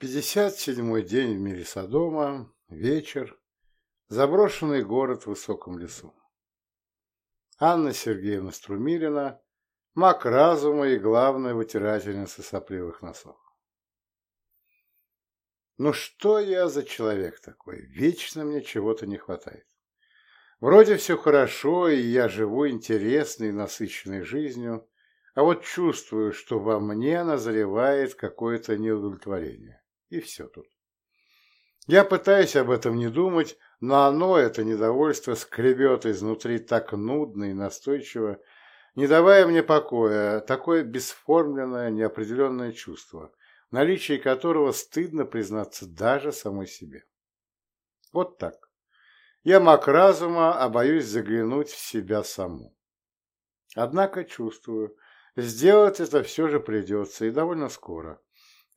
Пятьдесят седьмой день в мире Содома, вечер, заброшенный город в высоком лесу. Анна Сергеевна Струмилина, маг разума и главная вытирательница сопливых носов. Ну что я за человек такой? Вечно мне чего-то не хватает. Вроде все хорошо, и я живу интересной, насыщенной жизнью, а вот чувствую, что во мне назревает какое-то неудовлетворение. И все тут. Я пытаюсь об этом не думать, но оно, это недовольство, скребет изнутри так нудно и настойчиво, не давая мне покоя, такое бесформленное, неопределенное чувство, в наличии которого стыдно признаться даже самой себе. Вот так. Я маг разума, а боюсь заглянуть в себя саму. Однако чувствую, сделать это все же придется, и довольно скоро.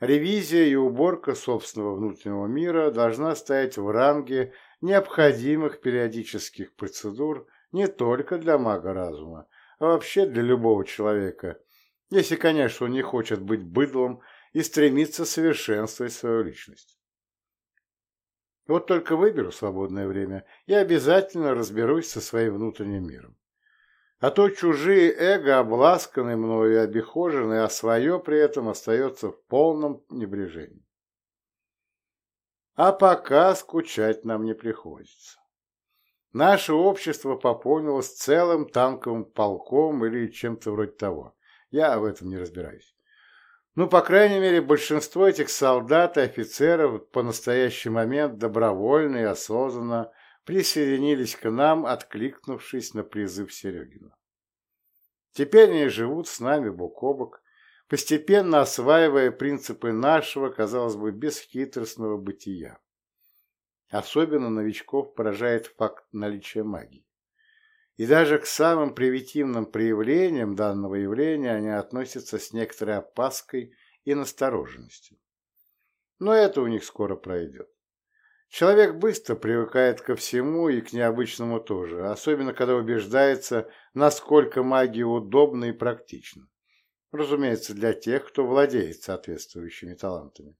Ревизия и уборка собственного внутреннего мира должна стоять в ранге необходимых периодических процедур не только для мага разума, а вообще для любого человека, если, конечно, он не хочет быть быдлом и стремится совершенствовать свою личность. Вот только выберу свободное время и обязательно разберусь со своим внутренним миром. А то чужие эго обласканы мною и обихожены, а свое при этом остается в полном небрежении. А пока скучать нам не приходится. Наше общество пополнилось целым танковым полком или чем-то вроде того. Я в этом не разбираюсь. Ну, по крайней мере, большинство этих солдат и офицеров по настоящий момент добровольно и осознанно присоединились к нам, откликнувшись на призыв Серегина. Теперь они живут с нами бок о бок, постепенно осваивая принципы нашего, казалось бы, бесхитростного бытия. Особенно новичков поражает факт наличия магии. И даже к самым примитивным проявлениям данного явления они относятся с некоторой опаской и настороженностью. Но это у них скоро пройдет. Человек быстро привыкает ко всему и к необычному тоже, особенно когда убеждается, насколько магия удобна и практична. Разумеется, для тех, кто владеет соответствующими талантами.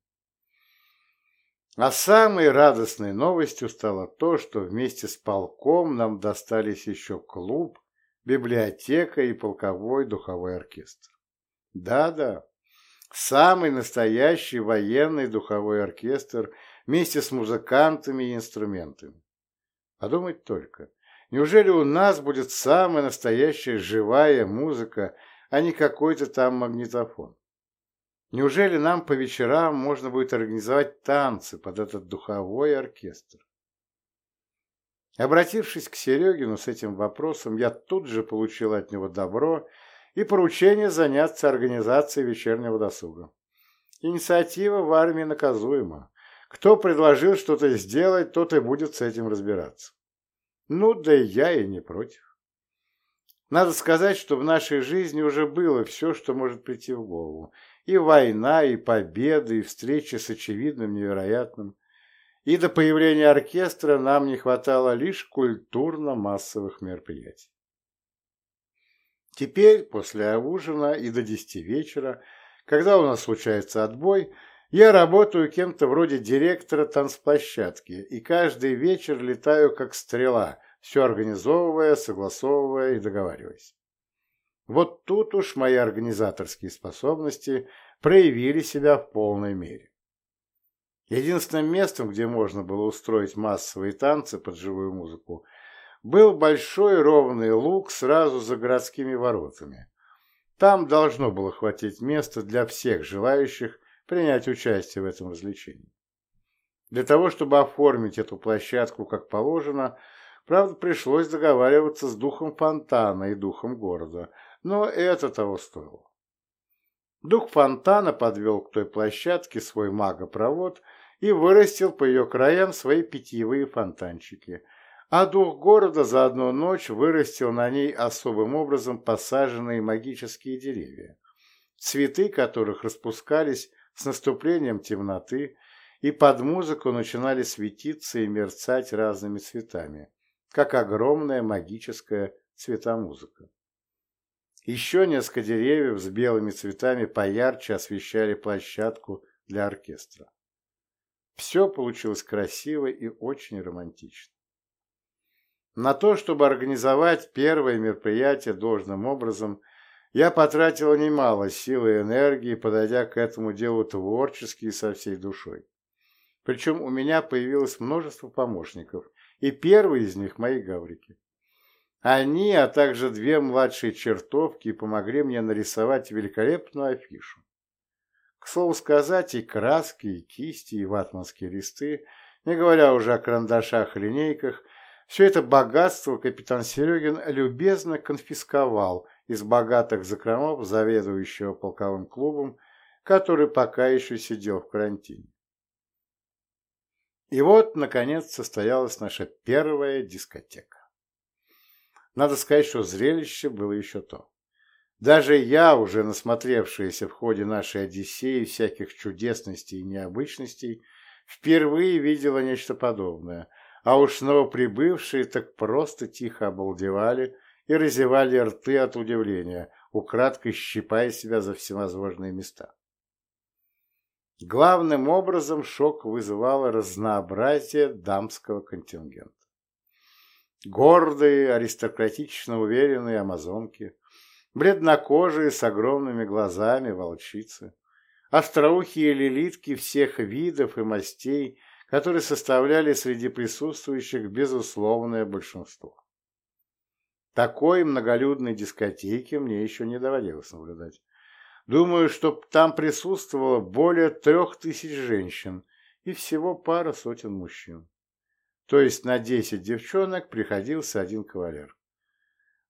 А самой радостной новостью стало то, что вместе с полком нам достались еще клуб, библиотека и полковой духовой оркестр. Да-да, самый настоящий военный духовой оркестр вместе с музыкантами и инструментами. Подумать только, неужели у нас будет самая настоящая живая музыка, а не какой-то там магнитофон? Неужели нам по вечерам можно будет организовать танцы под этот духовой оркестр? Обратившись к Серегину с этим вопросом, я тут же получил от него добро и поручение заняться организацией вечернего досуга. Инициатива в армии наказуема. Кто предложил что-то сделать, тот и будет с этим разбираться. Ну, да и я и не против. Надо сказать, что в нашей жизни уже было все, что может прийти в голову, и война, и победы, и встречи с очевидным невероятным. И до появления оркестра нам не хватало лишь культурно-массовых мероприятий. Теперь, после ужина и до десяти вечера, когда у нас случается отбой, я работаю кем-то вроде директора танцплощадки и каждый вечер летаю как стрела, все организовывая, согласовывая и договариваясь. Вот тут уж мои организаторские способности проявили себя в полной мере. Единственным местом, где можно было устроить массовые танцы под живую музыку, был большой ровный луг сразу за городскими воротами. Там должно было хватить места для всех желающих принять участие в этом развлечении. Для того, чтобы оформить эту площадку как положено, правда, пришлось договариваться с духом фонтана и духом города – но это того стоило. Дух фонтана подвел к той площадке свой магопровод и вырастил по ее краям свои питьевые фонтанчики, а дух города за одну ночь вырастил на ней особым образом посаженные магические деревья, цветы которых распускались с наступлением темноты и под музыку начинали светиться и мерцать разными цветами, как огромная магическая цветомузыка. Еще несколько деревьев с белыми цветами поярче освещали площадку для оркестра. Все получилось красиво и очень романтично. На то, чтобы организовать первое мероприятие должным образом, я потратила немало сил и энергии, подойдя к этому делу творчески и со всей душой. Причем у меня появилось множество помощников, и первый из них – мои гаврики. Они, а также две младшие чертовки помогли мне нарисовать великолепную афишу. К слову сказать, и краски, и кисти, и ватманские листы, не говоря уже о карандашах и линейках, все это богатство капитан Серегин любезно конфисковал из богатых закромов заведующего полковым клубом, который пока еще сидел в карантине. И вот, наконец, состоялась наша первая дискотека. Надо сказать, что зрелище было еще то. Даже я, уже насмотревшаяся в ходе нашей Одиссеи всяких чудесностей и необычностей, впервые видела нечто подобное, а уж новоприбывшие так просто тихо обалдевали и разевали рты от удивления, украдкой щипая себя за всевозможные места. Главным образом шок вызывало разнообразие дамского контингента. Гордые, аристократично уверенные амазонки, бледнокожие с огромными глазами волчицы, остроухие лилитки всех видов и мастей, которые составляли среди присутствующих безусловное большинство. Такой многолюдной дискотеки мне еще не доводилось наблюдать. Думаю, что там присутствовало более трех тысяч женщин и всего пара сотен мужчин. То есть на 10 девчонок приходился один кавалер.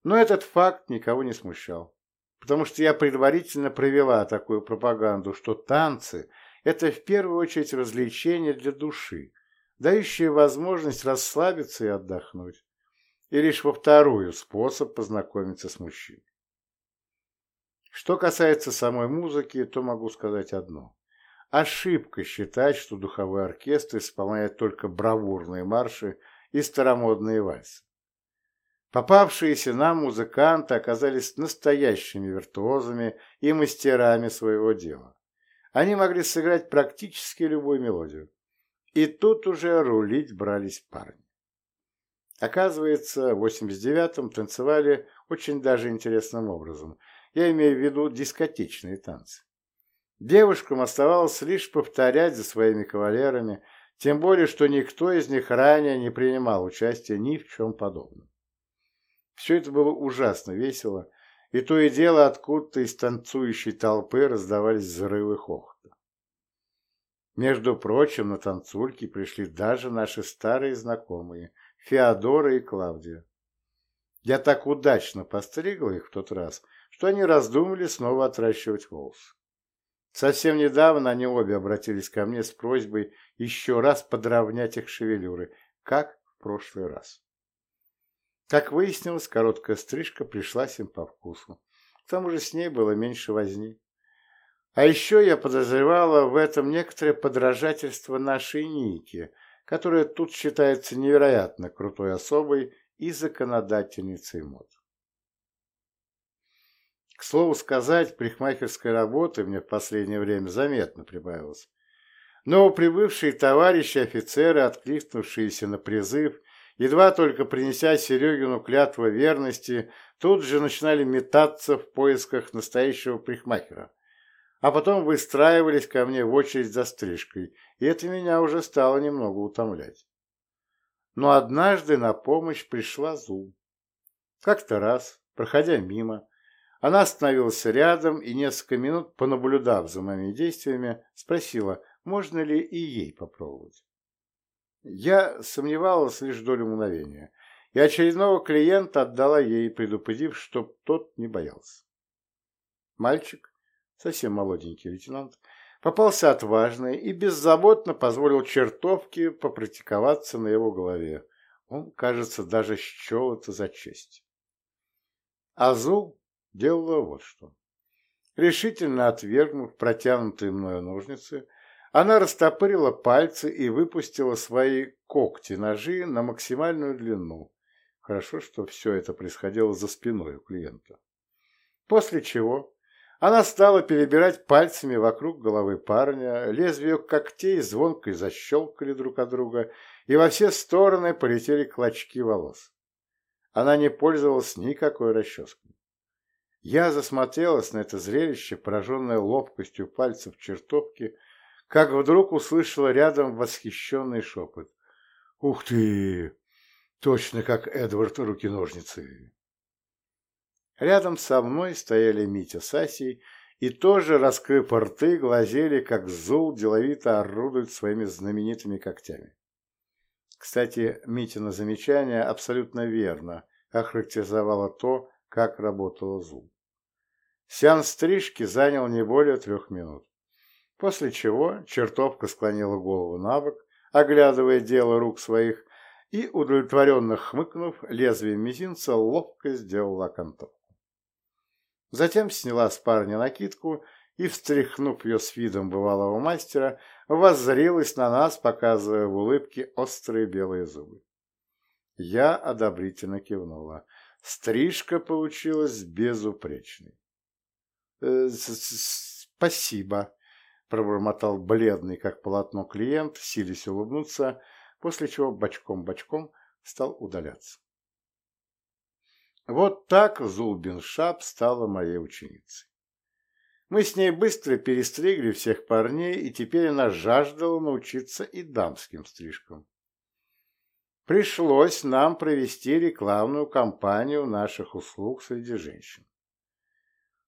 Но этот факт никого не смущал, потому что я предварительно провела такую пропаганду, что танцы – это в первую очередь развлечение для души, дающее возможность расслабиться и отдохнуть, и лишь во вторую способ познакомиться с мужчиной. Что касается самой музыки, то могу сказать одно. Ошибка считать, что духовой оркестр исполняет только бравурные марши и старомодные вальсы. Попавшиеся нам музыканты оказались настоящими виртуозами и мастерами своего дела. Они могли сыграть практически любую мелодию. И тут уже рулить брались парни. Оказывается, в 89-м танцевали очень даже интересным образом. Я имею в виду дискотечные танцы. Девушкам оставалось лишь повторять за своими кавалерами, тем более, что никто из них ранее не принимал участия ни в чем подобном. Все это было ужасно весело, и то и дело откуда-то из танцующей толпы раздавались взрывы хохота. Между прочим, на танцульки пришли даже наши старые знакомые Феодора и Клавдия. Я так удачно постригла их в тот раз, что они раздумали снова отращивать волосы. Совсем недавно они обе обратились ко мне с просьбой еще раз подровнять их шевелюры, как в прошлый раз. Как выяснилось, короткая стрижка пришлась им по вкусу. К тому же с ней было меньше возни. А еще я подозревала в этом некоторое подражательство нашей Ники, которая тут считается невероятно крутой особой и законодательницей мод. К слову сказать, парикмахерской работы мне в последнее время заметно прибавилось. Но прибывшие товарищи офицеры, откликнувшиеся на призыв, едва только принеся Серегину клятву верности, тут же начинали метаться в поисках настоящего парикмахера. А потом выстраивались ко мне в очередь за стрижкой, и это меня уже стало немного утомлять. Но однажды на помощь пришла Зу. Как-то раз, проходя мимо, она остановилась рядом и, несколько минут понаблюдав за моими действиями, спросила, можно ли и ей попробовать. Я сомневалась лишь долю мгновения, и очередного клиента отдала ей, предупредив, чтоб тот не боялся. Мальчик, совсем молоденький лейтенант, попался отважный и беззаботно позволил чертовке попрактиковаться на его голове. Он, кажется, даже счел это за честь. Азул делала вот что. Решительно отвергнув протянутые мною ножницы, она растопырила пальцы и выпустила свои когти-ножи на максимальную длину. Хорошо, что все это происходило за спиной у клиента. После чего Она стала перебирать пальцами вокруг головы парня, лезвия когтей звонко защелкали друг от друга, и во все стороны полетели клочки волос. Она не пользовалась никакой расческой. Я засмотрелась на это зрелище, пораженное ловкостью пальцев чертовки, как вдруг услышала рядом восхищенный шепот. «Ух ты! Точно как Эдвард руки-ножницы!» Рядом со мной стояли Митя с Асей и тоже, раскрыв рты, глазели, как зул деловито орудует своими знаменитыми когтями. Кстати, Митина замечание абсолютно верно охарактеризовало то, как работала Зул. Сеанс стрижки занял не более трех минут, после чего чертовка склонила голову на бок, оглядывая дело рук своих, и, удовлетворенно хмыкнув, лезвием мизинца ловко сделала окантовку. Затем сняла с парня накидку и, встряхнув ее с видом бывалого мастера, воззрилась на нас, показывая в улыбке острые белые зубы. Я одобрительно кивнула. Стрижка получилась безупречной. «Э, «Спасибо», — пробормотал бледный, как полотно клиент, силясь улыбнуться, после чего бочком-бочком стал удаляться. Вот так Зулбин Шап стала моей ученицей. Мы с ней быстро перестригли всех парней, и теперь она жаждала научиться и дамским стрижкам пришлось нам провести рекламную кампанию наших услуг среди женщин.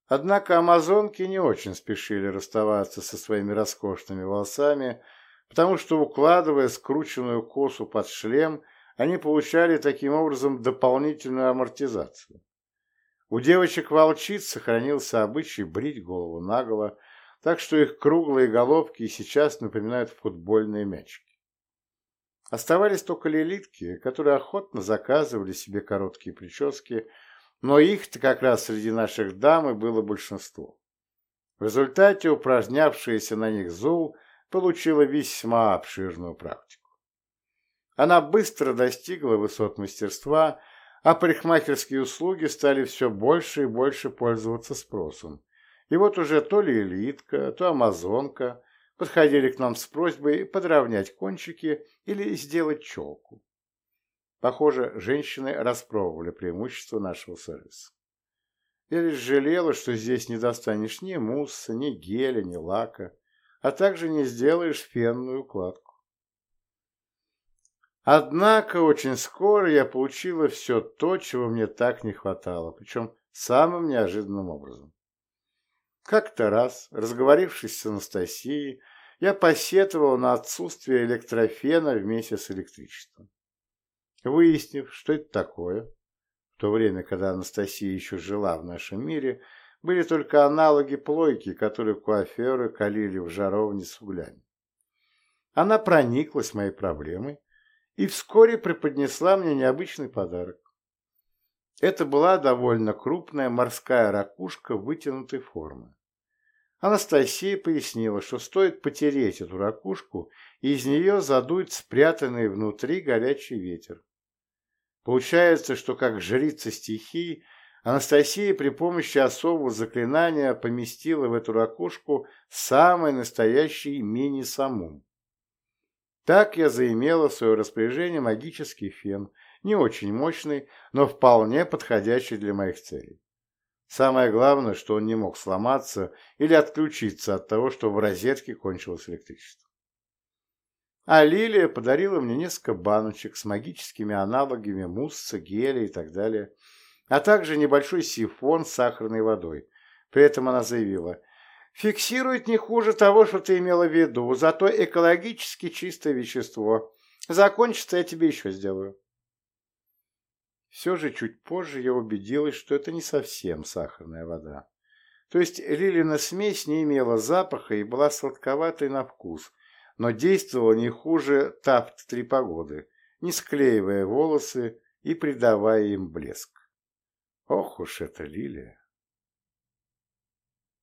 Однако амазонки не очень спешили расставаться со своими роскошными волосами, потому что, укладывая скрученную косу под шлем, они получали таким образом дополнительную амортизацию. У девочек-волчиц сохранился обычай брить голову наголо, так что их круглые головки и сейчас напоминают футбольные мячики. Оставались только лилитки, которые охотно заказывали себе короткие прически, но их-то как раз среди наших дам и было большинство. В результате упражнявшаяся на них Зул получила весьма обширную практику. Она быстро достигла высот мастерства, а парикмахерские услуги стали все больше и больше пользоваться спросом. И вот уже то ли элитка, то амазонка подходили к нам с просьбой подровнять кончики или сделать челку. Похоже, женщины распробовали преимущество нашего сервиса. Я лишь жалела, что здесь не достанешь ни мусса, ни геля, ни лака, а также не сделаешь фенную укладку. Однако очень скоро я получила все то, чего мне так не хватало, причем самым неожиданным образом. Как-то раз, разговорившись с Анастасией, я посетовал на отсутствие электрофена вместе с электричеством. Выяснив, что это такое, в то время, когда Анастасия еще жила в нашем мире, были только аналоги плойки, которые куаферы калили в жаровне с углями. Она прониклась моей проблемой и вскоре преподнесла мне необычный подарок. Это была довольно крупная морская ракушка вытянутой формы. Анастасия пояснила, что стоит потереть эту ракушку, и из нее задует спрятанный внутри горячий ветер. Получается, что как жрица стихии, Анастасия при помощи особого заклинания поместила в эту ракушку самый настоящий мини-самум. Так я заимела в свое распоряжение магический фен, не очень мощный, но вполне подходящий для моих целей. Самое главное, что он не мог сломаться или отключиться от того, что в розетке кончилось электричество. А Лилия подарила мне несколько баночек с магическими аналогами мусса, геля и так далее, а также небольшой сифон с сахарной водой. При этом она заявила, «Фиксирует не хуже того, что ты имела в виду, зато экологически чистое вещество. Закончится, я тебе еще сделаю». Все же чуть позже я убедилась, что это не совсем сахарная вода. То есть лилина смесь не имела запаха и была сладковатой на вкус, но действовала не хуже тафт три погоды, не склеивая волосы и придавая им блеск. Ох уж эта лилия!